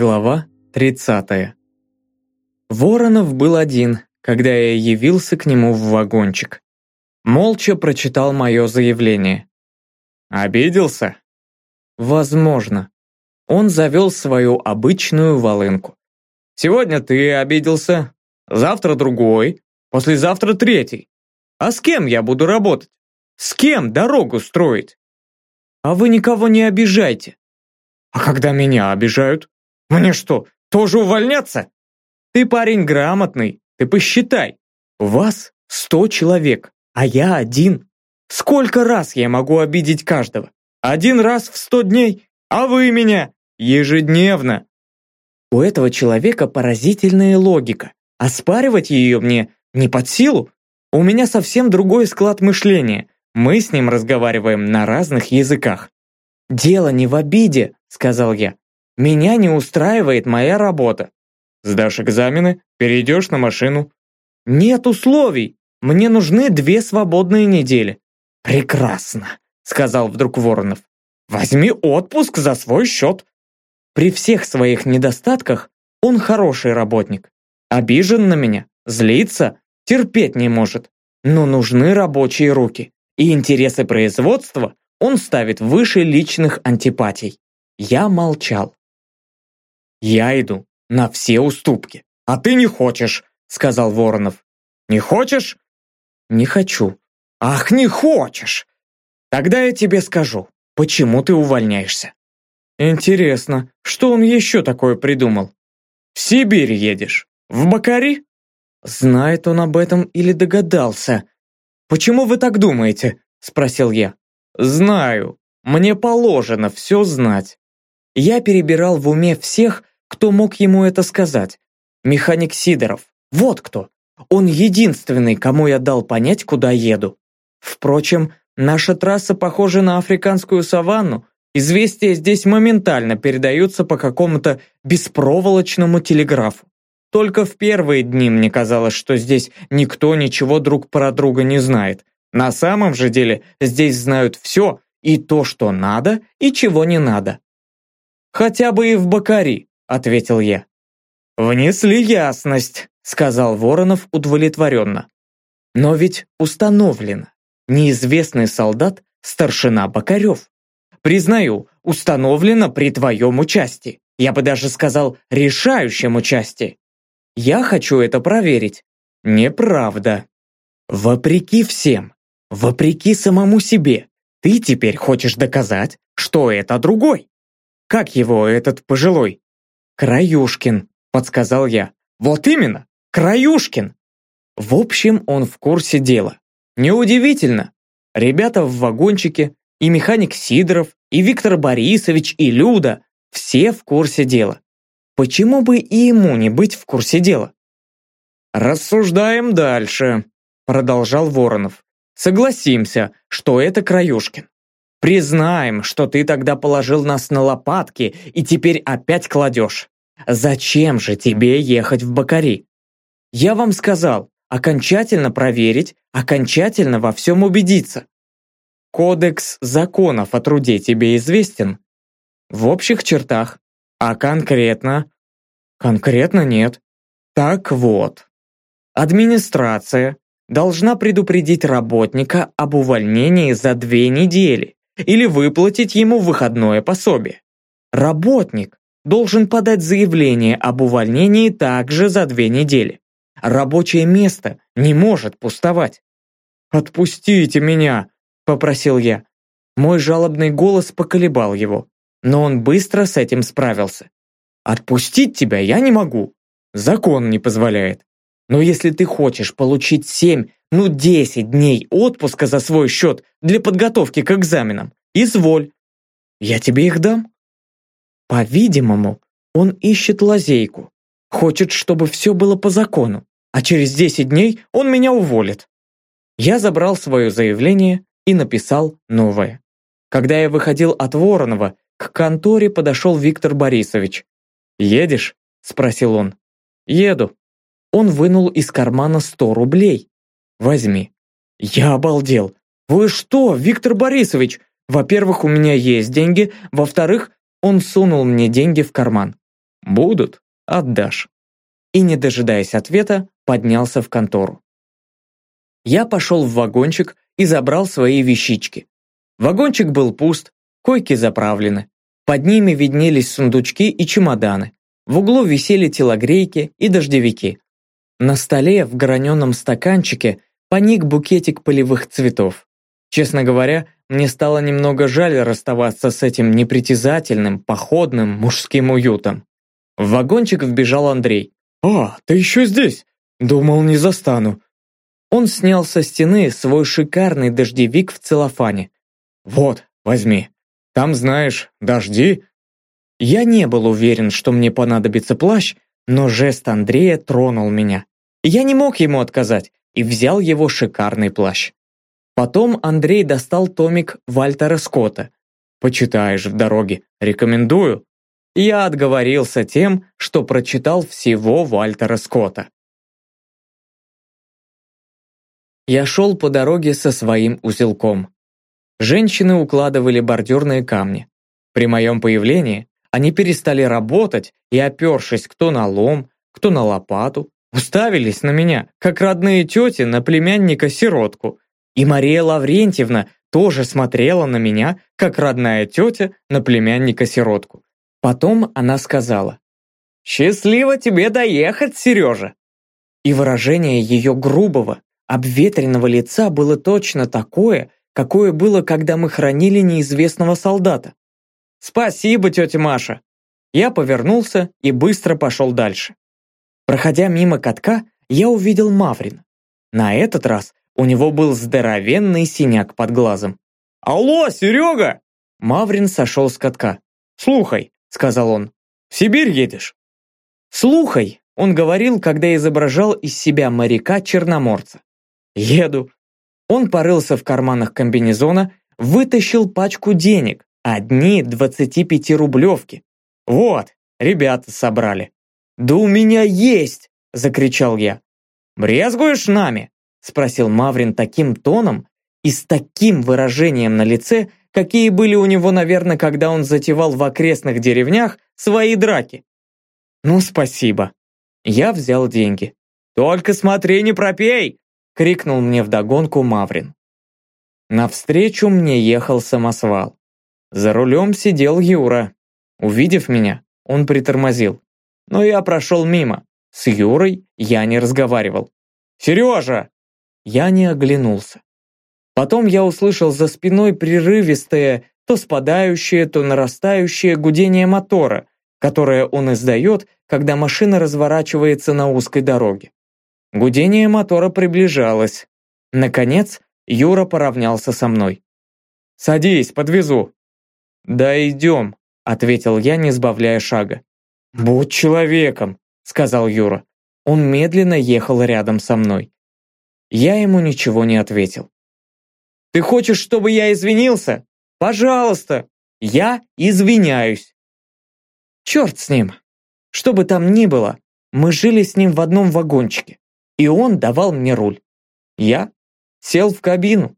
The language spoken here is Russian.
Глава 30. Воронов был один, когда я явился к нему в вагончик. Молча прочитал мое заявление. «Обиделся?» «Возможно». Он завел свою обычную волынку. «Сегодня ты обиделся, завтра другой, послезавтра третий. А с кем я буду работать? С кем дорогу строить?» «А вы никого не обижайте». «А когда меня обижают?» Мне что, тоже увольняться? Ты парень грамотный, ты посчитай. Вас сто человек, а я один. Сколько раз я могу обидеть каждого? Один раз в сто дней, а вы меня ежедневно. У этого человека поразительная логика. Оспаривать ее мне не под силу. У меня совсем другой склад мышления. Мы с ним разговариваем на разных языках. «Дело не в обиде», — сказал я. Меня не устраивает моя работа. Сдашь экзамены, перейдешь на машину. Нет условий. Мне нужны две свободные недели. Прекрасно, сказал вдруг Воронов. Возьми отпуск за свой счет. При всех своих недостатках он хороший работник. Обижен на меня, злится, терпеть не может. Но нужны рабочие руки. И интересы производства он ставит выше личных антипатий. Я молчал. «Я иду на все уступки, а ты не хочешь», сказал Воронов. «Не хочешь?» «Не хочу». «Ах, не хочешь!» «Тогда я тебе скажу, почему ты увольняешься». «Интересно, что он еще такое придумал?» «В Сибирь едешь? В Бакари?» Знает он об этом или догадался? «Почему вы так думаете?» – спросил я. «Знаю. Мне положено все знать». Я перебирал в уме всех, кто мог ему это сказать? Механик Сидоров. Вот кто. Он единственный, кому я дал понять, куда еду. Впрочем, наша трасса похожа на африканскую саванну. Известия здесь моментально передаются по какому-то беспроволочному телеграфу. Только в первые дни мне казалось, что здесь никто ничего друг про друга не знает. На самом же деле здесь знают все, и то, что надо, и чего не надо. Хотя бы и в Бакари ответил я. «Внесли ясность», — сказал Воронов удовлетворенно. «Но ведь установлено. Неизвестный солдат — старшина Бокарев. Признаю, установлено при твоем участии. Я бы даже сказал, решающем участии. Я хочу это проверить. Неправда. Вопреки всем, вопреки самому себе, ты теперь хочешь доказать, что это другой. Как его этот пожилой? «Краюшкин», — подсказал я. «Вот именно, Краюшкин!» В общем, он в курсе дела. Неудивительно. Ребята в вагончике, и механик Сидоров, и Виктор Борисович, и Люда – все в курсе дела. Почему бы и ему не быть в курсе дела? «Рассуждаем дальше», – продолжал Воронов. «Согласимся, что это Краюшкин. Признаем, что ты тогда положил нас на лопатки и теперь опять кладешь. Зачем же тебе ехать в Бакари? Я вам сказал, окончательно проверить, окончательно во всем убедиться. Кодекс законов о труде тебе известен? В общих чертах. А конкретно? Конкретно нет. Так вот. Администрация должна предупредить работника об увольнении за две недели или выплатить ему выходное пособие. Работник должен подать заявление об увольнении также за две недели. Рабочее место не может пустовать. «Отпустите меня!» – попросил я. Мой жалобный голос поколебал его, но он быстро с этим справился. «Отпустить тебя я не могу. Закон не позволяет. Но если ты хочешь получить семь ну 10 дней отпуска за свой счет для подготовки к экзаменам. Изволь. Я тебе их дам. По-видимому, он ищет лазейку. Хочет, чтобы все было по закону. А через 10 дней он меня уволит. Я забрал свое заявление и написал новое. Когда я выходил от Воронова, к конторе подошел Виктор Борисович. «Едешь?» – спросил он. «Еду». Он вынул из кармана 100 рублей Возьми». Я обалдел. «Вы что, Виктор Борисович? Во-первых, у меня есть деньги. Во-вторых, он сунул мне деньги в карман. Будут, отдашь. И, не дожидаясь ответа, поднялся в контору. Я пошел в вагончик и забрал свои вещички. Вагончик был пуст, койки заправлены. Под ними виднелись сундучки и чемоданы. В углу висели телогрейки и дождевики. На столе в граненом стаканчике поник букетик полевых цветов. Честно говоря, мне стало немного жаль расставаться с этим непритязательным, походным, мужским уютом. В вагончик вбежал Андрей. «А, ты еще здесь? Думал, не застану». Он снял со стены свой шикарный дождевик в целлофане. «Вот, возьми. Там, знаешь, дожди». Я не был уверен, что мне понадобится плащ, но жест Андрея тронул меня. Я не мог ему отказать и взял его шикарный плащ. Потом Андрей достал томик Вальтера Скотта. «Почитаешь в дороге, рекомендую». Я отговорился тем, что прочитал всего Вальтера Скотта. Я шел по дороге со своим узелком. Женщины укладывали бордюрные камни. При моем появлении они перестали работать и, опершись кто на лом, кто на лопату, уставились на меня, как родные тети на племянника-сиротку, и Мария Лаврентьевна тоже смотрела на меня, как родная тетя на племянника-сиротку. Потом она сказала, «Счастливо тебе доехать, Сережа!» И выражение ее грубого, обветренного лица было точно такое, какое было, когда мы хранили неизвестного солдата. «Спасибо, тетя Маша!» Я повернулся и быстро пошел дальше. Проходя мимо катка, я увидел Маврин. На этот раз у него был здоровенный синяк под глазом. «Алло, Серега!» Маврин сошел с катка. «Слухай», — сказал он, — «в Сибирь едешь?» «Слухай», — он говорил, когда изображал из себя моряка-черноморца. «Еду». Он порылся в карманах комбинезона, вытащил пачку денег, одни 25-рублевки. «Вот, ребята собрали». «Да у меня есть!» — закричал я. «Брезгуешь нами?» – спросил Маврин таким тоном и с таким выражением на лице, какие были у него, наверное, когда он затевал в окрестных деревнях свои драки. «Ну, спасибо». Я взял деньги. «Только смотри, не пропей!» – крикнул мне вдогонку Маврин. Навстречу мне ехал самосвал. За рулем сидел Юра. Увидев меня, он притормозил. Но я прошел мимо. С Юрой я не разговаривал. «Сережа!» Я не оглянулся. Потом я услышал за спиной прерывистое, то спадающее, то нарастающее гудение мотора, которое он издает, когда машина разворачивается на узкой дороге. Гудение мотора приближалось. Наконец, Юра поравнялся со мной. «Садись, подвезу». «Да идем», — ответил я, не сбавляя шага. «Будь человеком», — сказал Юра. Он медленно ехал рядом со мной. Я ему ничего не ответил. «Ты хочешь, чтобы я извинился? Пожалуйста! Я извиняюсь!» Черт с ним! Что бы там ни было, мы жили с ним в одном вагончике, и он давал мне руль. Я сел в кабину.